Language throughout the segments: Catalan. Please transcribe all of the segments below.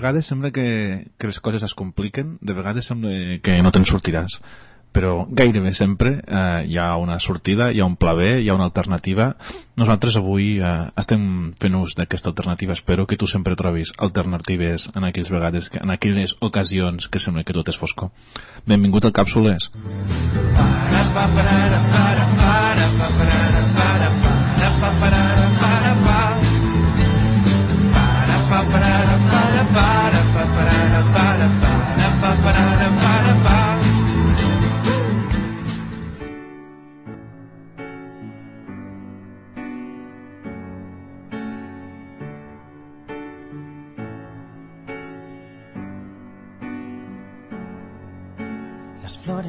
vegades sembla que, que les coses es compliquen, de vegades sembla que no te'n sortiràs, però gairebé sempre eh, hi ha una sortida, hi ha un pla B, hi ha una alternativa. Nosaltres avui eh, estem fent ús d'aquesta alternativa. Espero que tu sempre trobis alternatives en aquelles vegades, en aquelles ocasions que sembla que tot és fosco. Benvingut al Càpsules. Para, para, para, para,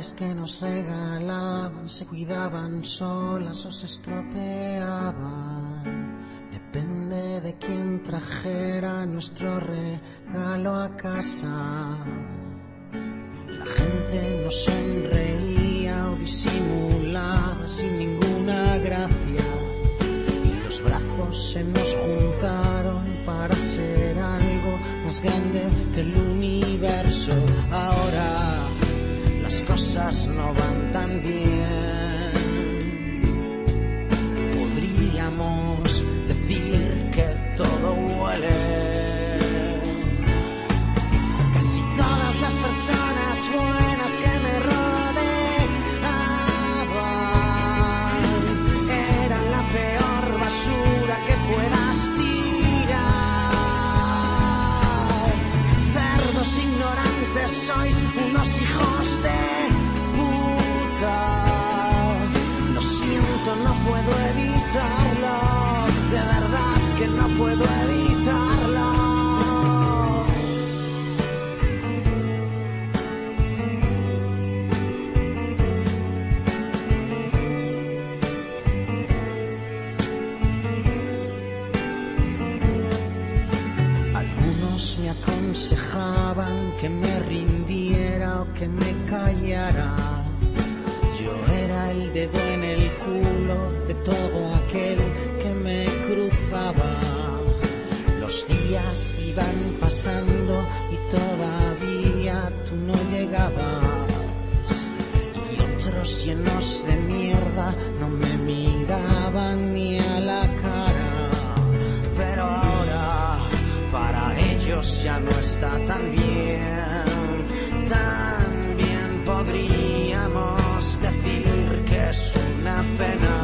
que nos regalaban se cuidaban solas o se estropeaban Depende de quién trajera nuestro regalo a casa. La gente nos sonreía o disimulaba sin ninguna gracia. Y los brazos se nos juntaron para ser algo más grande que el universo. Ahora las cosas no van tan bien todo huele. Casi todas las personas buenas unos hijos de puta. Lo siento, no puedo evitarlo, de verdad que no puedo evitarlo. Algunos me aconsejaban que me rindiera callara. Yo era el dedo en el culo de todo aquel que me cruzaba. Los días iban pasando y todavía tú no llegabas. Y otros llenos de mierda no me miraban ni a la cara. Pero ahora para ellos ya no está tan bien. Podríamos decir que es una pena.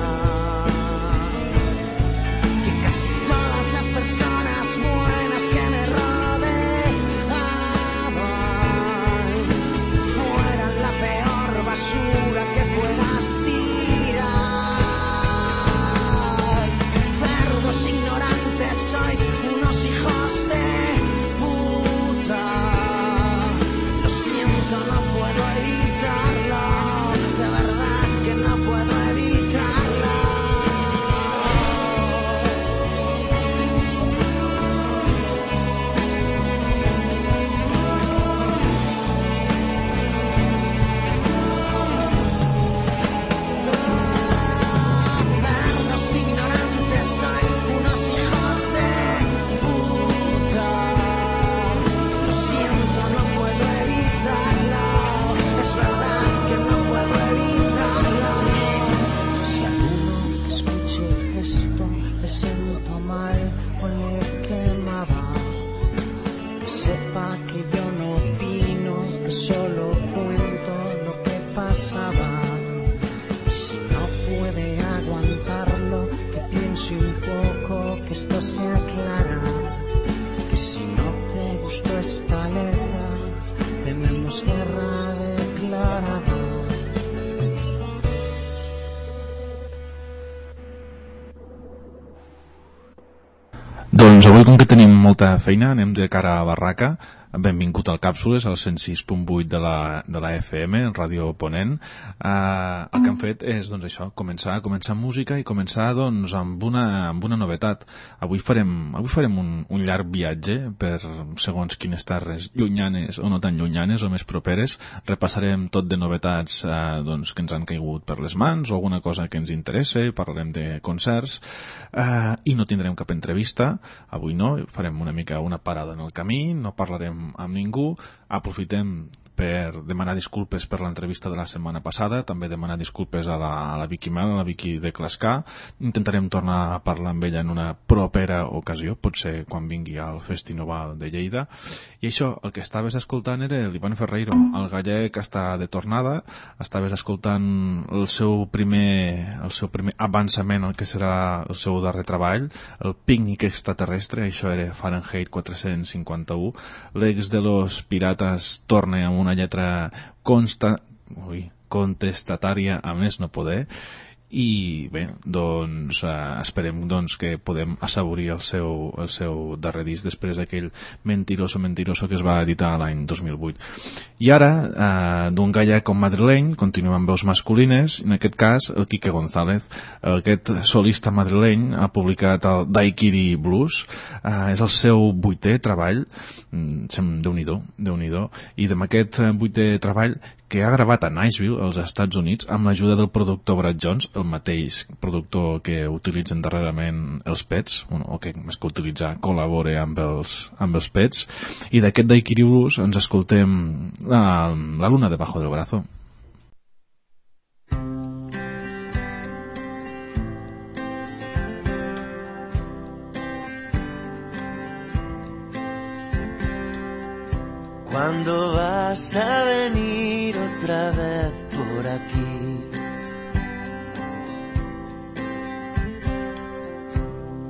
Feina, anem de cara a barraca. Benvingut al Càpsules, al 106.8 de, la, de la FM, Ràdio Ponent. Eh, el que hem fet és, doncs això, començar, començar música i començar, doncs, amb una, amb una novetat. Avui farem, avui farem un, un llarg viatge per segons quines terres llunyanes o no tan llunyanes o més properes. Repassarem tot de novetats eh, doncs, que ens han caigut per les mans o alguna cosa que ens interessa, parlarem de concerts eh, i no tindrem cap entrevista. Avui no, farem una mica una parada en el camí, no parlarem amb ningú, aprofitem per demanar disculpes per l'entrevista de la setmana passada, també demanar disculpes a la, a la Vicky Mel, a la Vicky de Clascar. Intentarem tornar a parlar amb ella en una propera ocasió, potser quan vingui al Festival de Lleida. I això, el que estaves escoltant era l'Ivan Ferreiro, el gallec està de tornada, estaves escoltant el seu primer, el seu primer avançament, el que serà el seu darrer treball, el pícnic extraterrestre, això era Fahrenheit 451, l'ex de los pirates torna amb una unha letra consta, ui, contestataria a més no poder i bé, doncs eh, esperem doncs, que podem assaborir el seu, el seu darrer disc després d'aquell Mentiroso Mentiroso que es va editar l'any 2008 i ara, eh, d'un gallec com madrileny continuem amb veus masculines. En aquest cas el Quique González aquest solista madrileny ha publicat el Daikiri Blues. Eh, és el seu vuitè treball. Mm, déu-n'hi-do déu i amb aquest vuitè treball que ha gravat a Nashville, als Estats Units, amb l'ajuda del productor Brad Jones, el mateix productor que utilitzen darrerament els Pets, o que més que utilitzar col·labora amb els, amb els Pets, i d'aquest Daikiri Blues ens escoltem la, la luna debajo del brazo. ¿Cuándo vas a venir otra vez por aquí?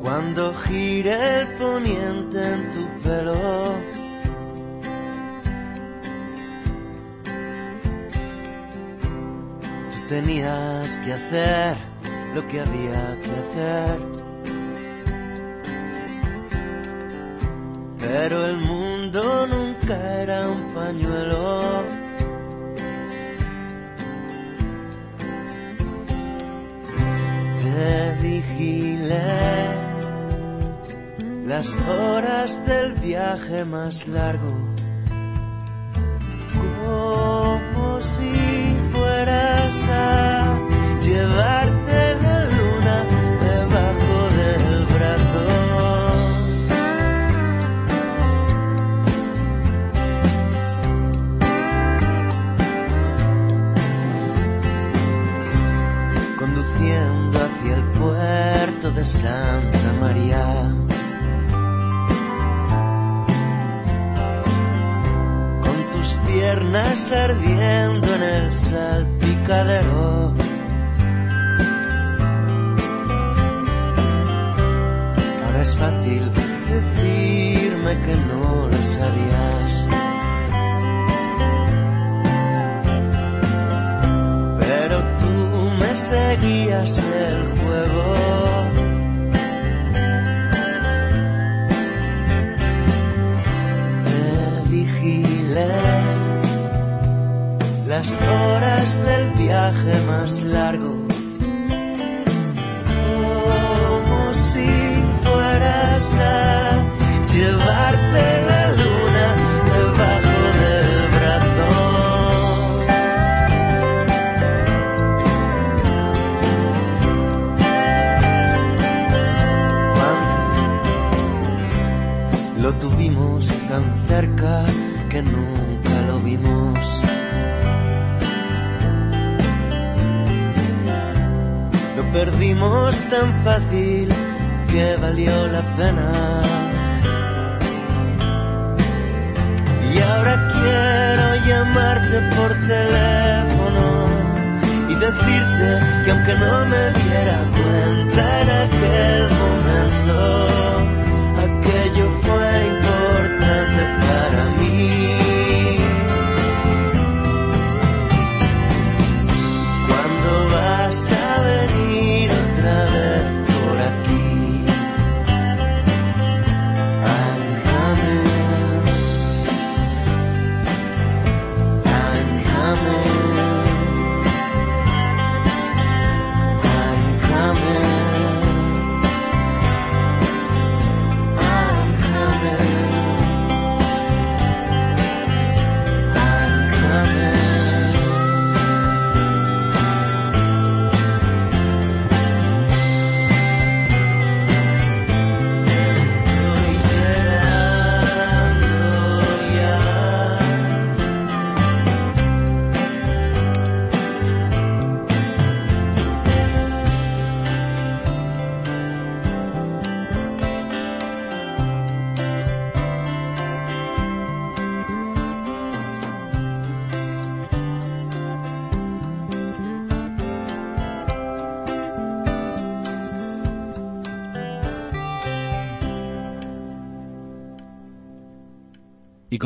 Cuando gire el poniente en tu pelo. Tú tenías que hacer lo que había que hacer. Pero el mundo nunca era un pañuelo. Te vigilé las horas del viaje más largo, como si fueras a Santa María. Con tus piernas ardiendo en el salpicadero. Ahora es fácil decirme que no lo sabías. Pero tú me seguías el juego. Las horas del viaje más largo. Como si fueras a llevarte perdimos tan fácil que valió la pena. Y ahora quiero llamarte por teléfono y decirte que aunque no me diera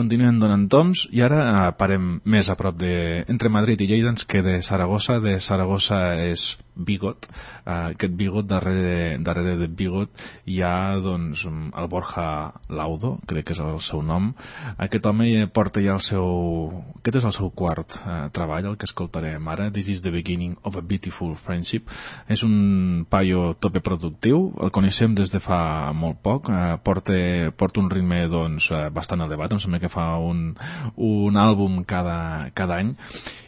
i continuem donant toms i ara eh, parem més a prop de... entre Madrid i Lleida ens queda Saragossa. De Saragossa és Bigot eh, aquest Bigot darrere, darrere de Bigot hi ha doncs el Borja Laudo crec que és el seu nom. Aquest home porta ja el seu aquest és el seu quart eh, treball el que escoltarem ara. This is the beginning of a beautiful friendship. És un paio tope productiu el coneixem des de fa molt poc eh, porta, porta un ritme doncs eh, bastant elevat em sembla que fa un, un àlbum cada, cada any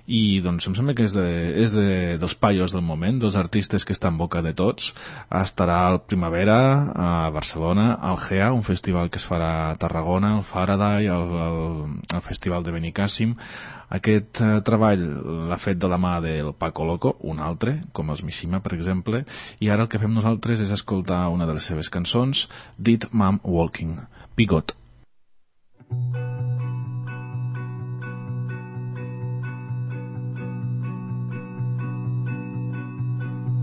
i doncs em sembla que és, de, és de, dels paios del moment, dels artistes que estan en boca de tots. Estarà al Primavera, a Barcelona, al GEA, un festival que es farà a Tarragona, al Faraday, al, al, al Festival de Benicàssim. Aquest eh, treball l'ha fet de la mà del Paco Loco, un altre, com els Missima, per exemple, i ara el que fem nosaltres és escoltar una de les seves cançons, Did Mom Walking, Bigot.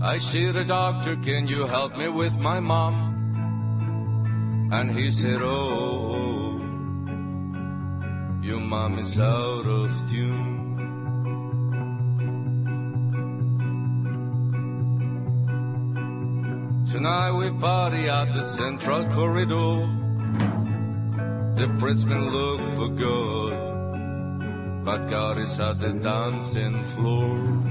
I see the doctor, can you help me with my mom? And he said, Oh, your mom is out of tune. Tonight we party at the central corridor. The Britzman look for good, but God is at the dancing floor.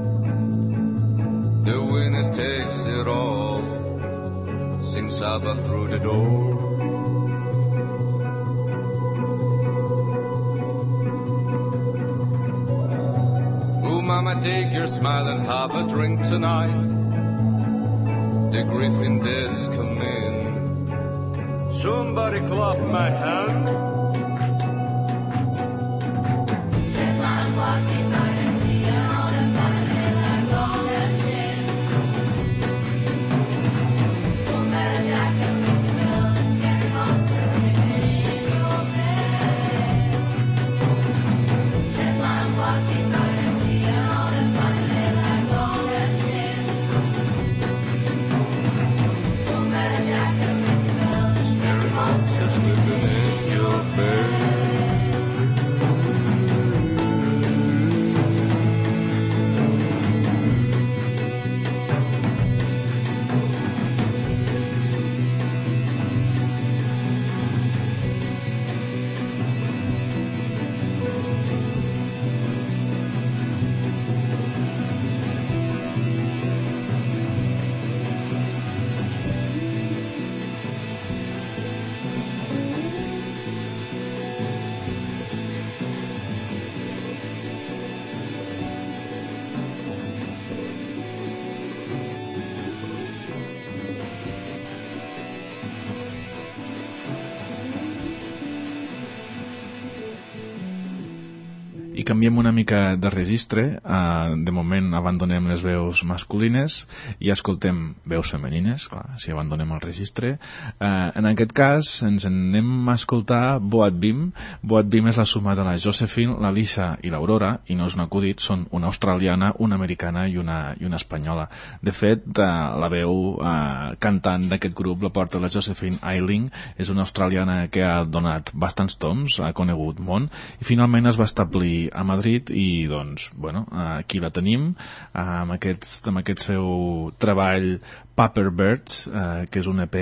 The winner takes it all. Sing Saba through the door. Oh, mama, take your smile and have a drink tonight. The Griffin days come in. Somebody clap my hand. I canviem una mica de registre uh, de moment abandonem les veus masculines i escoltem veus femenines clar, si abandonem el registre. Uh, en aquest cas ens anem a escoltar Boat Bim. Boat Bim és la suma de la Josephine, la Lisa i l'Aurora i no és un acudit, són una australiana una americana i una, i una espanyola. De fet, uh, la veu uh, cantant d'aquest grup la porta la Josephine Eiling és una australiana que ha donat bastants toms, ha conegut món i finalment es va establir a Madrid i doncs, bueno, aquí la tenim amb aquest, amb aquest seu treball Paper Birds, eh, que és un EP,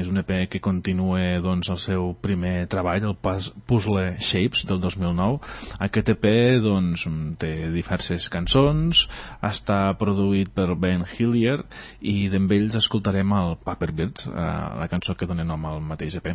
és un EP que continua doncs, el seu primer treball, el Puz- Puzzle Shapes del 2009. Aquest EP doncs, té diverses cançons, està produït per Ben Hillier i d'en ells escoltarem el Paper Birds, eh, la cançó que dona nom al mateix EP.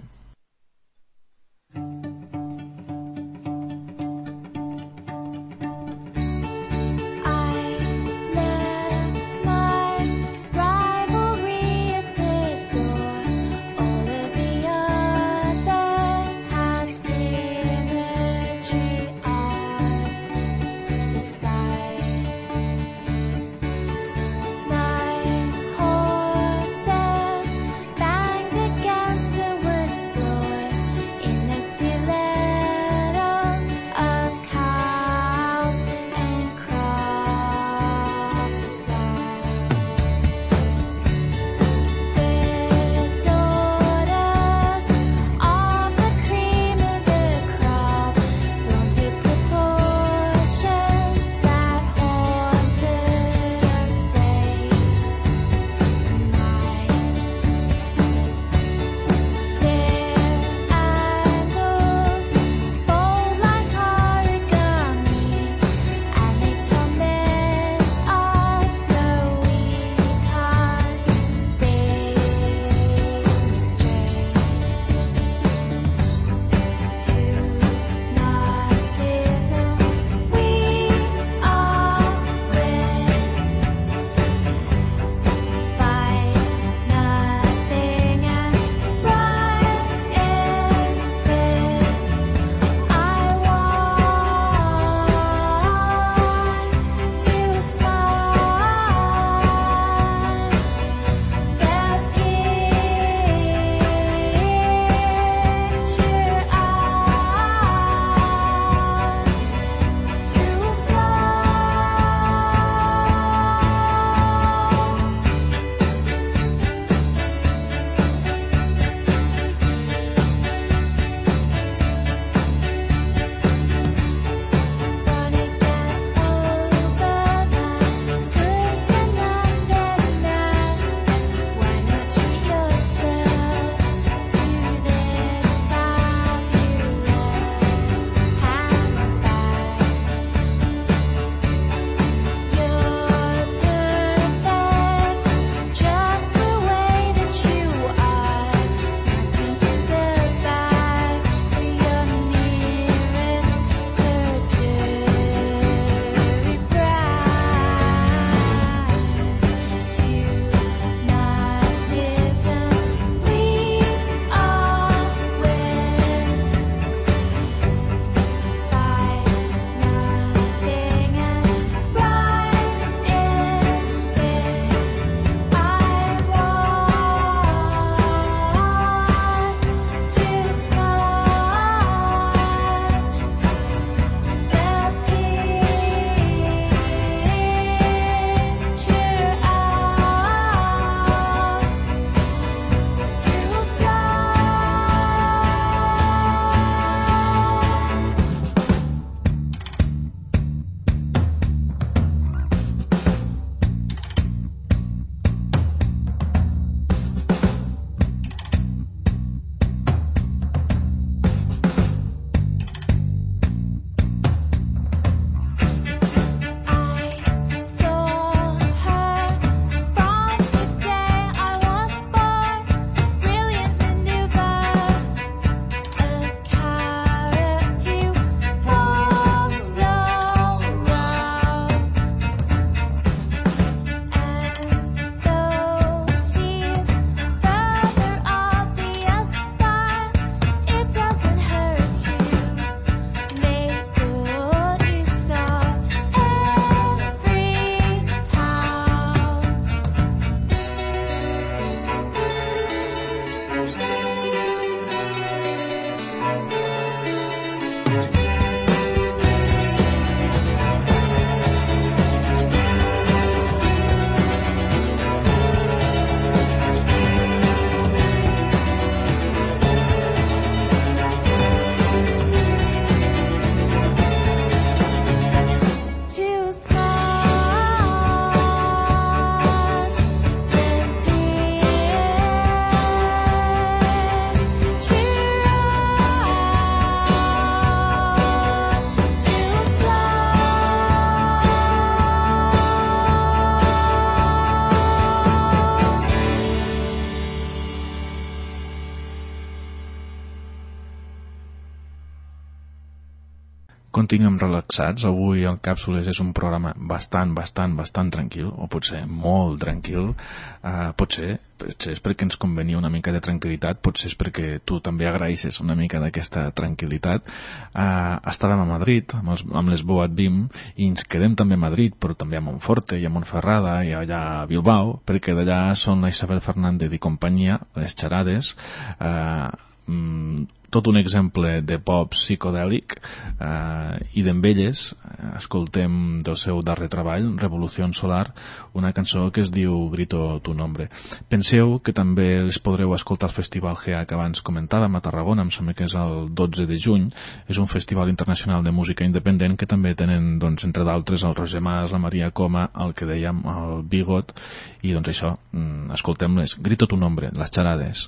Mantinguem relaxats. Avui el Càpsules és un programa bastant, bastant, bastant tranquil, o potser molt tranquil. Uh, potser, potser és perquè ens convenia una mica de tranquil·litat, potser és perquè tu també agraeixes una mica d'aquesta tranquil·litat. Uh, estàvem a Madrid amb, els, amb les Boat Bim i ens quedem també a Madrid, però també a Montforte i a Montferrada i allà a Bilbao, perquè d'allà són la Isabel Fernández i companyia, les xerades, uh, mm, tot un exemple de pop psicodèlic eh, i d'embelles. Eh, escoltem del seu darrer treball Revolució Solar una cançó que es diu Grito tu nombre. Penseu que també els podreu escoltar al Festival GEA que abans comentàvem a Tarragona em sembla que és el 12 de juny. És un festival internacional de música independent que també tenen doncs, entre d'altres el Roger Mas, la Maria Coma el que dèiem, el Bigot i doncs això, mm, escoltem-les. Grito tu nombre, les xarades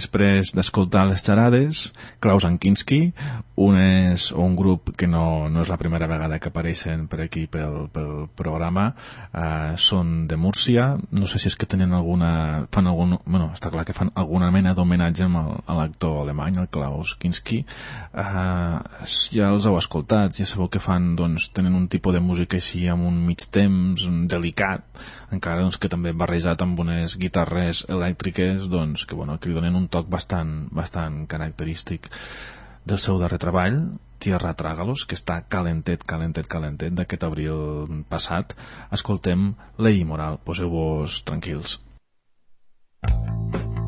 després d'escoltar les xarades Klaus Ankinski un, és, un grup que no, no és la primera vegada que apareixen per aquí pel, pel programa eh, són de Múrcia. No sé si és que tenen alguna fan algun, bueno, està clar que fan alguna mena d'homenatge a l'actor alemany el Klaus Kinski. Eh, ja els heu escoltat ja sabeu que fan doncs, tenen un tipus de música així amb un mig temps delicat encara doncs, que també barrejat amb unes guitarres elèctriques doncs, que, bueno, que li donen un toc bastant, bastant característic del seu darrer treball Tierra Trágalos, que està calentet, calentet, calentet d'aquest abril passat. Escoltem Lei Moral. Poseu-vos tranquils. Tierra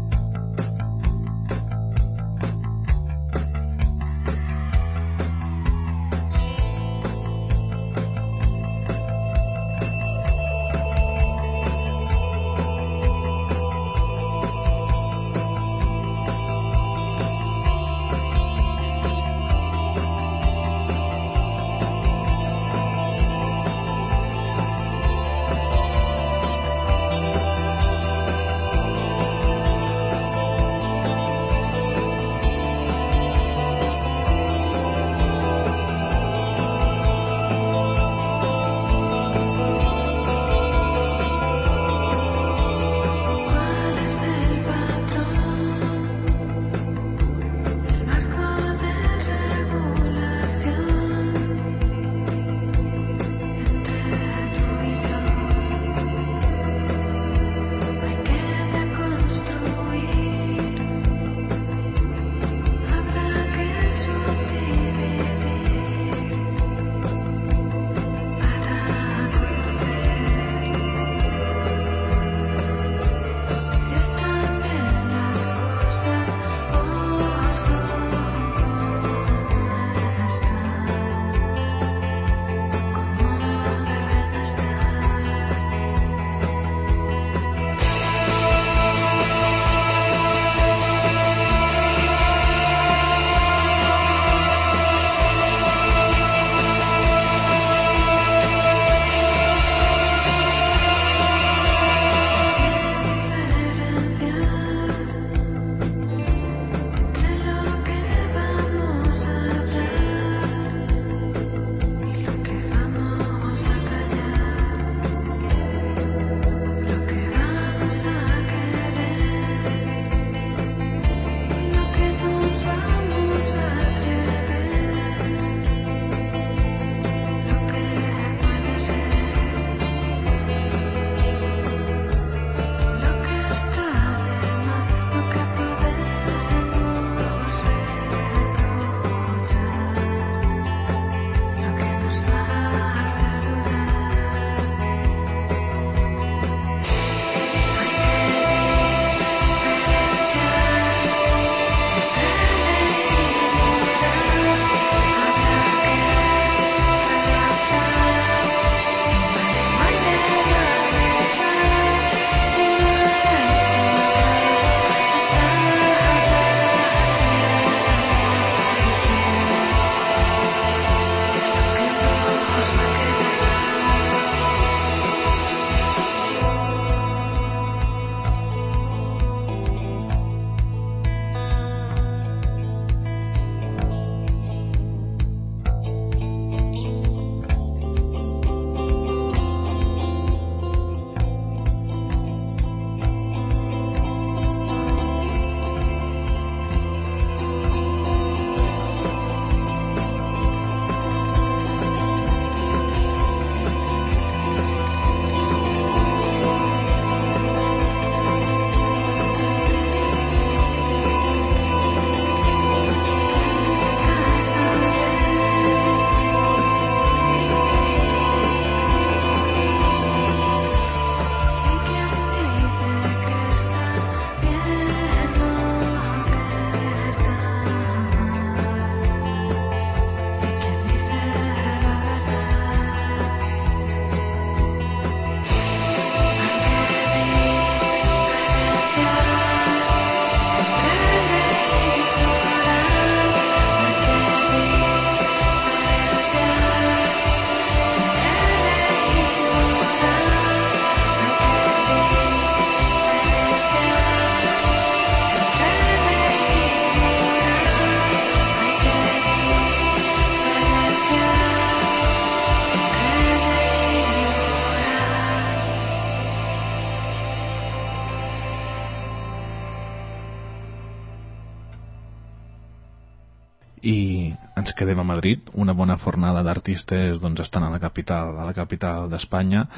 quedem a Madrid. Una bona fornada d'artistes doncs, estan a la capital a la capital d'Espanya.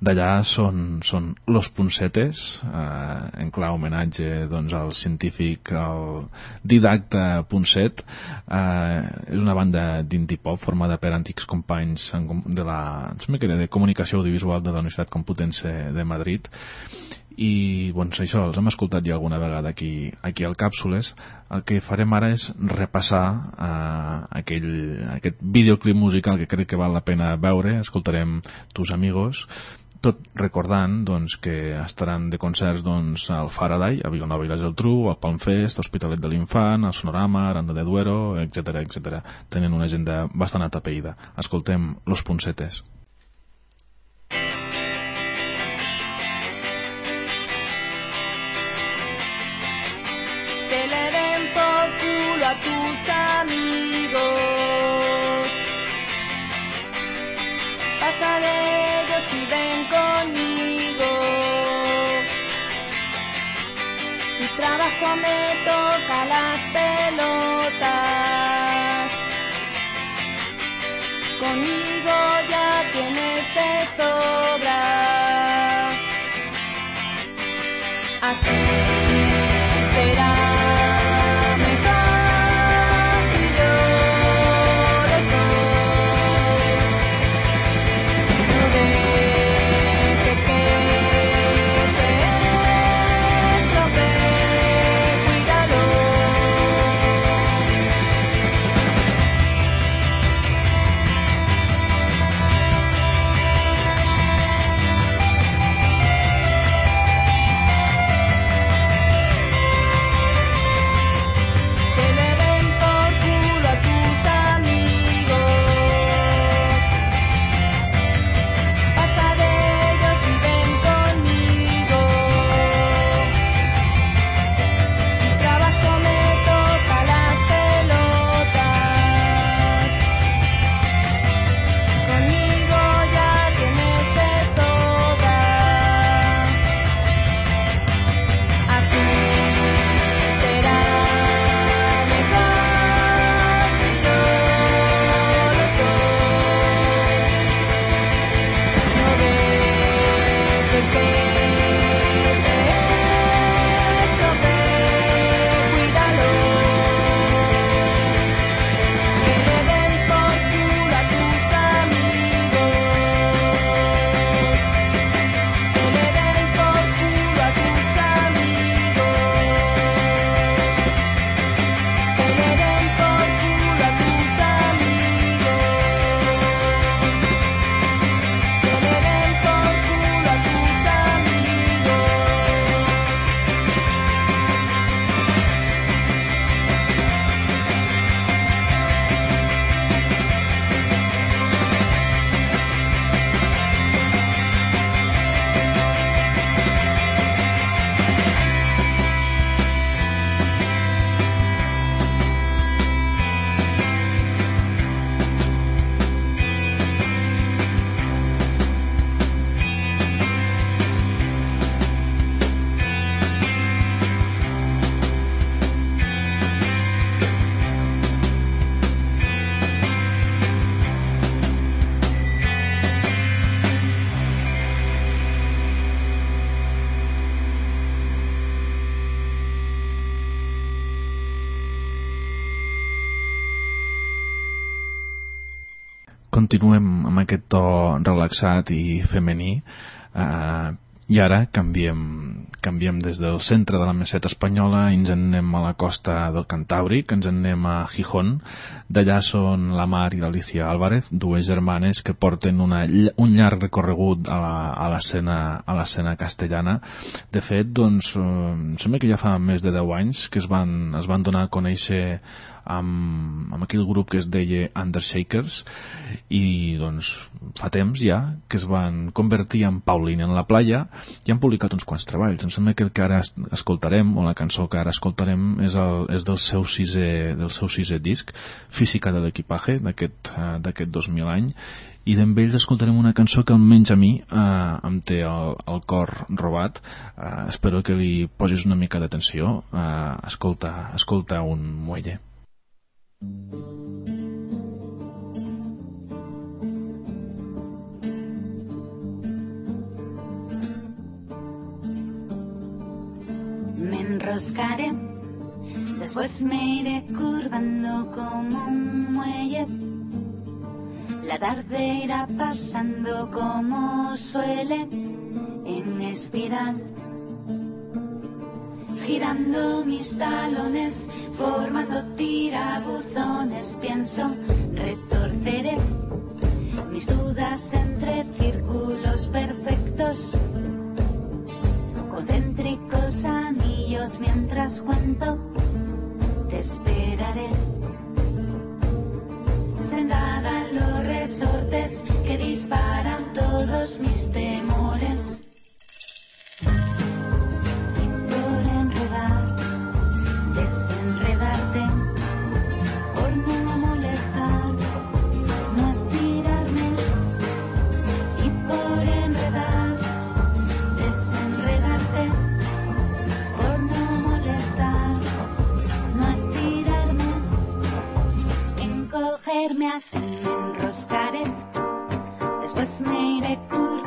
D'allà són, són Los Punsetes eh, en clar homenatge doncs, al científic al didacta Punset. Eh, és una banda d'indie pop formada per antics companys de la de comunicació audiovisual de la Universitat Complutense de Madrid i doncs això, els hem escoltat ja alguna vegada aquí, aquí al Càpsules el que farem ara és repassar eh, aquell, aquest videoclip musical que crec que val la pena veure escoltarem Tus Amigos tot recordant doncs, que estaran de concerts doncs, al Faraday, a Vilanova i la Geltrú, al Palmfest, a Hospitalet de l'Infant, al Sonorama, a Aranda de Duero, etc etc. Tenen una agenda bastant atapeïda. Escoltem Los Punsetes. Pasa de ellos y ven conmigo. Tu trabajo me toca las pelotas. Relaxat i femení eh, i ara canviem, canviem des del centre de la meseta espanyola i ens en anem a la costa del Cantàbric, ens en anem a Gijón. D'allà són la Mar i l'Alicia Álvarez, dues germanes que porten una, un llarg recorregut a l'escena castellana. De fet, doncs, eh, em sembla que ja fa més de 10 anys que es van, es van donar a conèixer amb, amb aquell grup que es deia Undershakers i doncs fa temps ja que es van convertir en Pauline en la playa i han publicat uns quants treballs. Em sembla que el que ara es- escoltarem o la cançó que ara escoltarem és, el, és del, seu sisè, del seu sisè disc Física de l'equipaje d'aquest eh, d'aquest 2000 any. I d'en ells escoltarem una cançó que almenys a mi eh, em té el, el cor robat. Eh, espero que li posis una mica d'atenció. Eh, escolta, escolta un muelle Me enroscaré, después me iré curvando como un muelle. La tarde irá pasando como suele en espiral. Girando mis talones, formando tirabuzones, pienso, retorceré mis dudas entre círculos perfectos concéntricos anillos mientras cuento, te esperaré. Sentada en los resortes que disparan todos mis temores. Encogerme así me enroscaré, después me iré curvando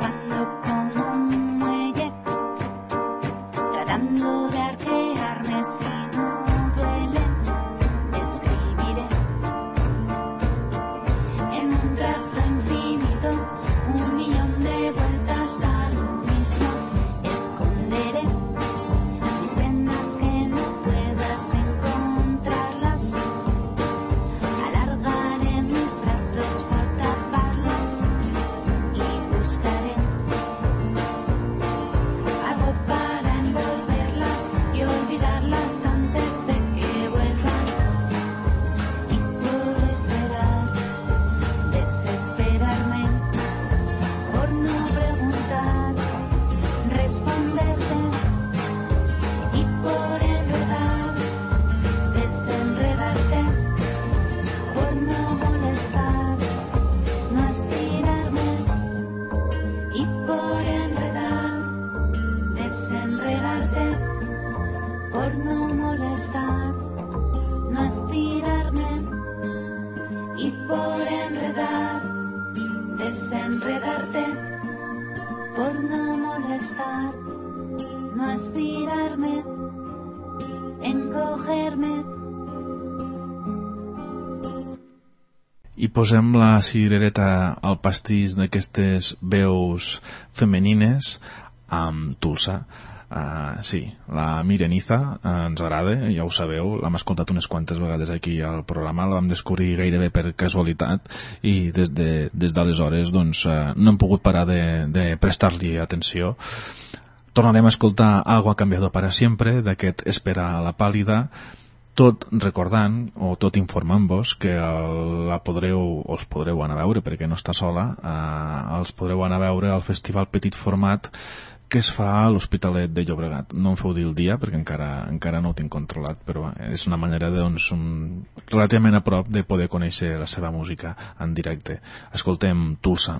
posem la cirereta al pastís d'aquestes veus femenines amb Tulsa. Uh, sí, la Mireniza uh, ens agrada, ja ho sabeu, l'hem escoltat unes quantes vegades aquí al programa, la vam descobrir gairebé per casualitat i des de- des d'aleshores de, doncs, uh, no hem pogut parar de, de prestar-li atenció. Tornarem a escoltar Algo ha cambiado para siempre, d'aquest Espera a la pàlida, tot recordant o tot informant-vos que el, la podreu, els podreu anar a veure perquè no està sola, eh, els podreu anar a veure al Festival Petit Format que es fa a l'Hospitalet de Llobregat. No em feu dir el dia perquè encara, encara no ho tinc controlat, però és una manera de, doncs, un, relativament a prop de poder conèixer la seva música en directe. Escoltem Tulsa.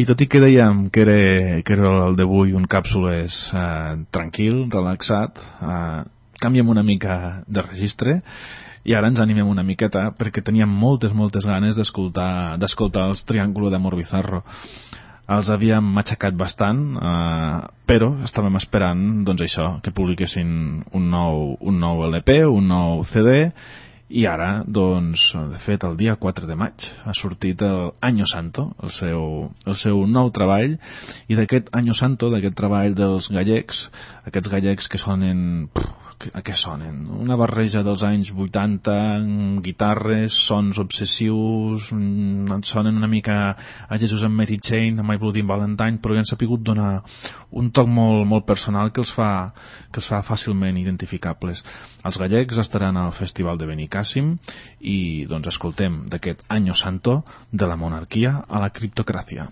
I tot i que dèiem que era, que era el d'avui un càpsules eh, tranquil, relaxat, eh, canviem una mica de registre i ara ens animem una miqueta perquè teníem moltes, moltes ganes d'escoltar d'escoltar els Triángulo d'Amor Bizarro. Els havíem matxacat bastant eh, però estàvem esperant doncs això, que publiquessin un nou, un nou LP, un nou CD i ara, doncs, de fet, el dia 4 de maig ha sortit el Año Santo, el seu, el seu nou treball, i d'aquest Año Santo, d'aquest treball dels gallecs, aquests gallecs que sonen... Pff, a què sonen? Una barreja dels anys 80, amb guitarres, sons obsessius, mm, sonen una mica a Jesus and Mary Chain, a My Bloody Valentine, però que han sapigut donar un toc molt, molt personal que els, fa, que els fa fàcilment identificables. Els gallecs estaran al Festival de Benicàssim i doncs escoltem d'aquest Año Santo de la monarquia a la criptocràcia.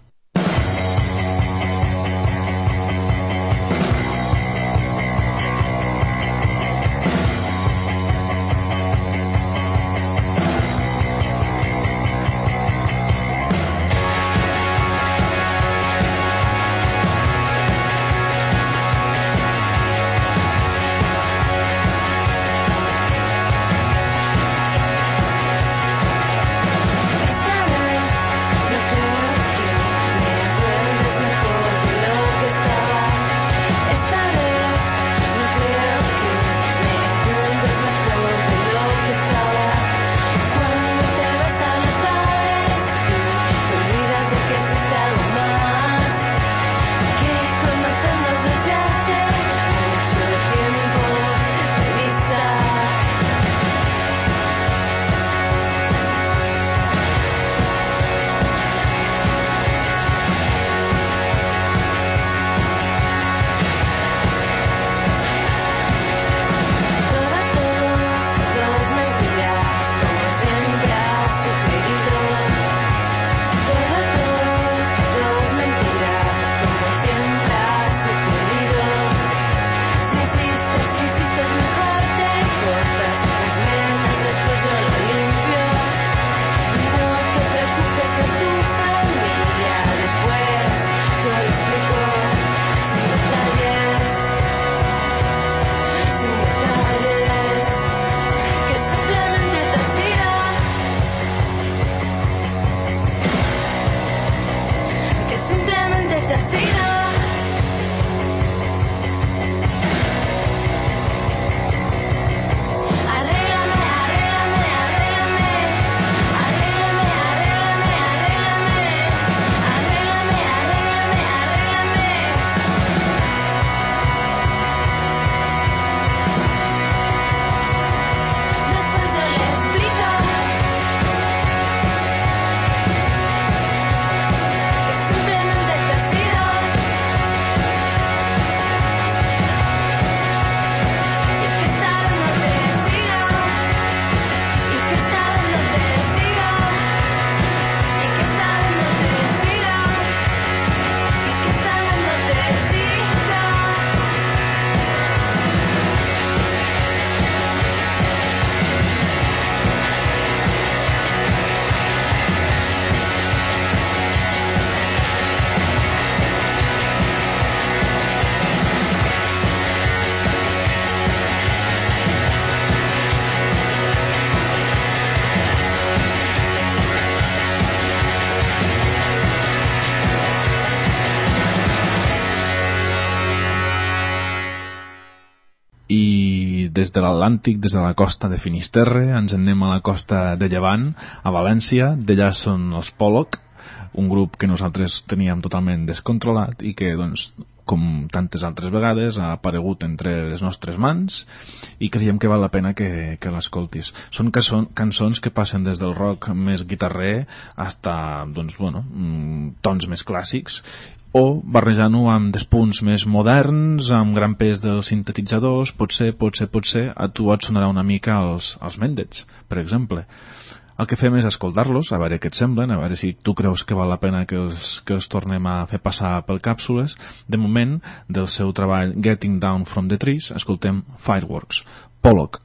l'Atlàntic, des de la costa de Finisterre, ens en anem a la costa de Llevant, a València, d'allà són els Pollock, un grup que nosaltres teníem totalment descontrolat i que, doncs, com tantes altres vegades, ha aparegut entre les nostres mans i creiem que val la pena que, que l'escoltis. Són cançons, cançons que passen des del rock més guitarrer hasta, doncs, bueno, mm, tons més clàssics o barrejant-ho amb despunts més moderns, amb gran pes dels sintetitzadors, potser, potser, potser, a tu et sonarà una mica els, els Mendets, per exemple. El que fem és escoltar-los, a veure què et semblen, a veure si tu creus que val la pena que els, que els tornem a fer passar pel càpsules. De moment, del seu treball Getting Down from the Trees, escoltem Fireworks. Pollock.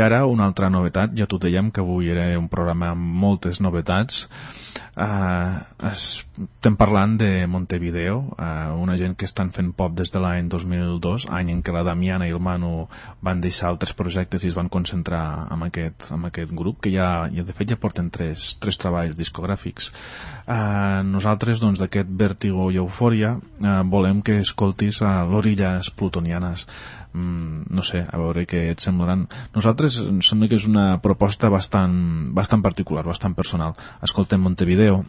Ara una altra novetat, ja t'ho dèiem que avui era un programa amb moltes novetats. Uh, estem parlant de Montevideo, uh, una gent que estan fent pop des de l'any 2002, any en què la Damiana i el Manu van deixar altres projectes i es van concentrar en aquest, en aquest grup, que ja, ja de fet ja porten tres, tres treballs discogràfics. Uh, nosaltres, doncs, d'aquest Vértigo i Eufòria, uh, volem que escoltis a l'Orillas Plutonianes mm, no sé, a veure què et semblaran. Nosaltres em sembla que és una proposta bastant, bastant particular, bastant personal. Escoltem Montevideo.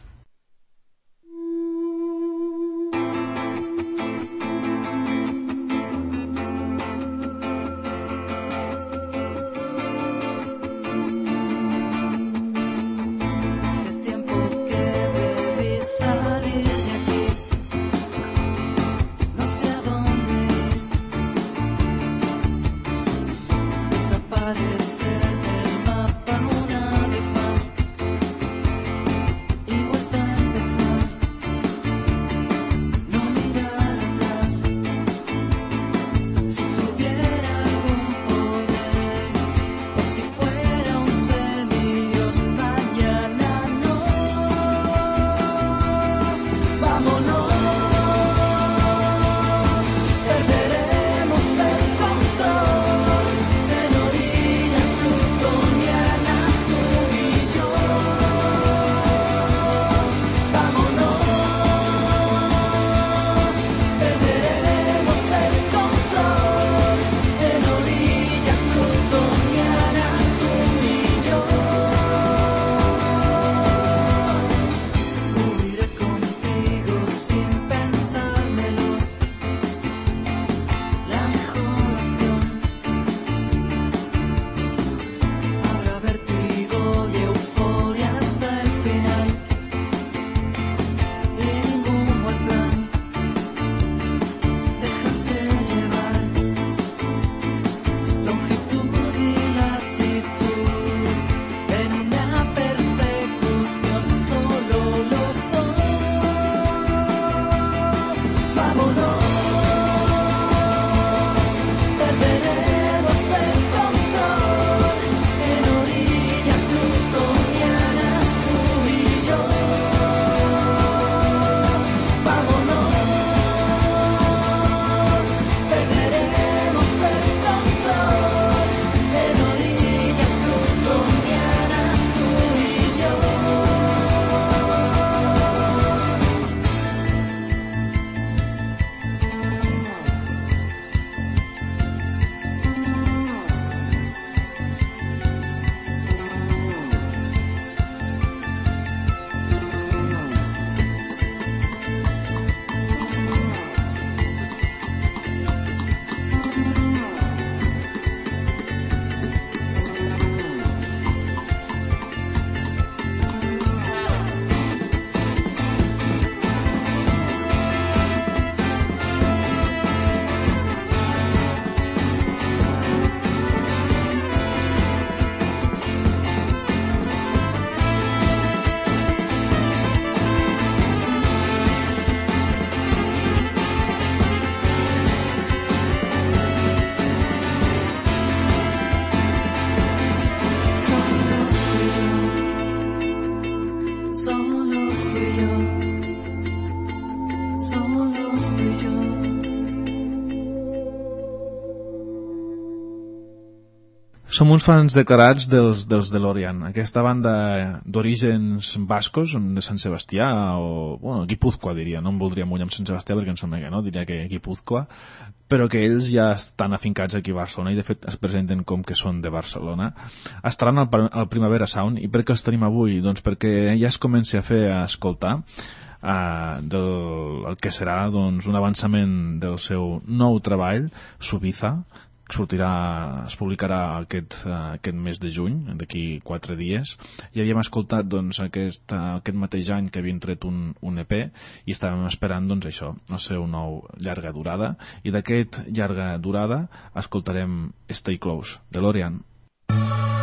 Som uns fans declarats dels, dels de l'Orient, aquesta banda d'orígens bascos, de Sant Sebastià, o, bueno, Guipúzcoa diria, no em voldria mullar amb Sant Sebastià perquè em sembla que no, diria que Guipúzcoa, però que ells ja estan afincats aquí a Barcelona i de fet es presenten com que són de Barcelona. Estaran al, al Primavera Sound i per què els tenim avui? Doncs perquè ja es comença a fer a escoltar uh, del el que serà doncs, un avançament del seu nou treball, Subiza, sortirà, es publicarà aquest, uh, aquest mes de juny, d'aquí quatre dies. Ja havíem escoltat doncs, aquest, uh, aquest mateix any que havien tret un, un EP i estàvem esperant doncs, això, el seu nou llarga durada. I d'aquest llarga durada escoltarem Stay Close, de l'Orient. Thank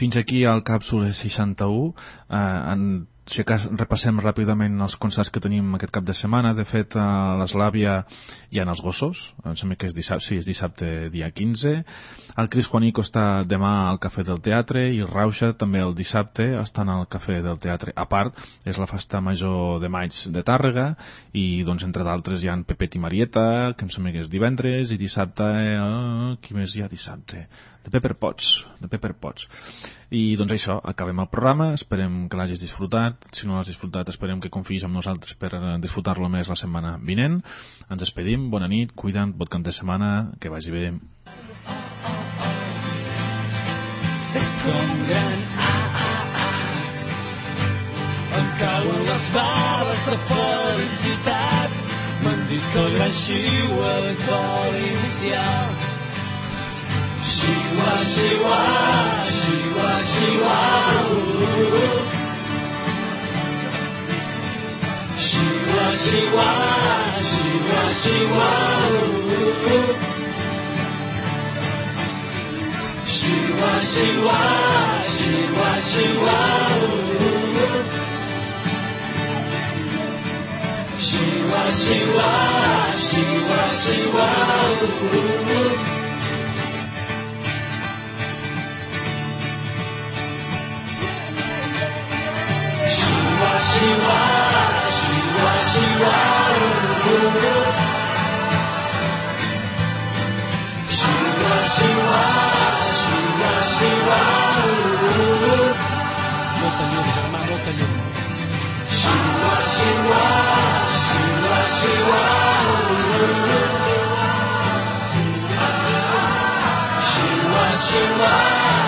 fins aquí el Càpsula 61. Eh, en, si cas, repassem ràpidament els concerts que tenim aquest cap de setmana. De fet, a l'Eslàvia hi ha els gossos. Em sembla que és dissabte, sí, és dissabte dia 15. El Cris Juanico està demà al Cafè del Teatre i Rauxa també el dissabte estan al Cafè del Teatre. A part, és la festa major de maig de Tàrrega i, doncs, entre d'altres hi ha Pepet i Marieta, que em sembla que és divendres, i dissabte... Eh, qui més hi ha dissabte? De Pepper Potts, de Pepper Potts. I doncs això, acabem el programa, esperem que l'hagis disfrutat, si no l'has disfrutat esperem que confiïs amb nosaltres per eh, disfrutar-lo més la setmana vinent. Ens despedim, bona nit, cuida't, bon cap de setmana, que vagi bé. és com gran A, A, A. Em cauen les bales de felicitat. M'han dit que el gran xiua és vol inicial. Xiua, xiua, xiua, xiua, uh. Xiua, xiua, xiua, xiua, Shiva, Shiva, Shiva, Shiva. Shiva, Shiva, Shiva, Shiva. Shiva, Shiva, Shiva, Shiva. Shiva, Shiva. 是我是我是我是我是我是我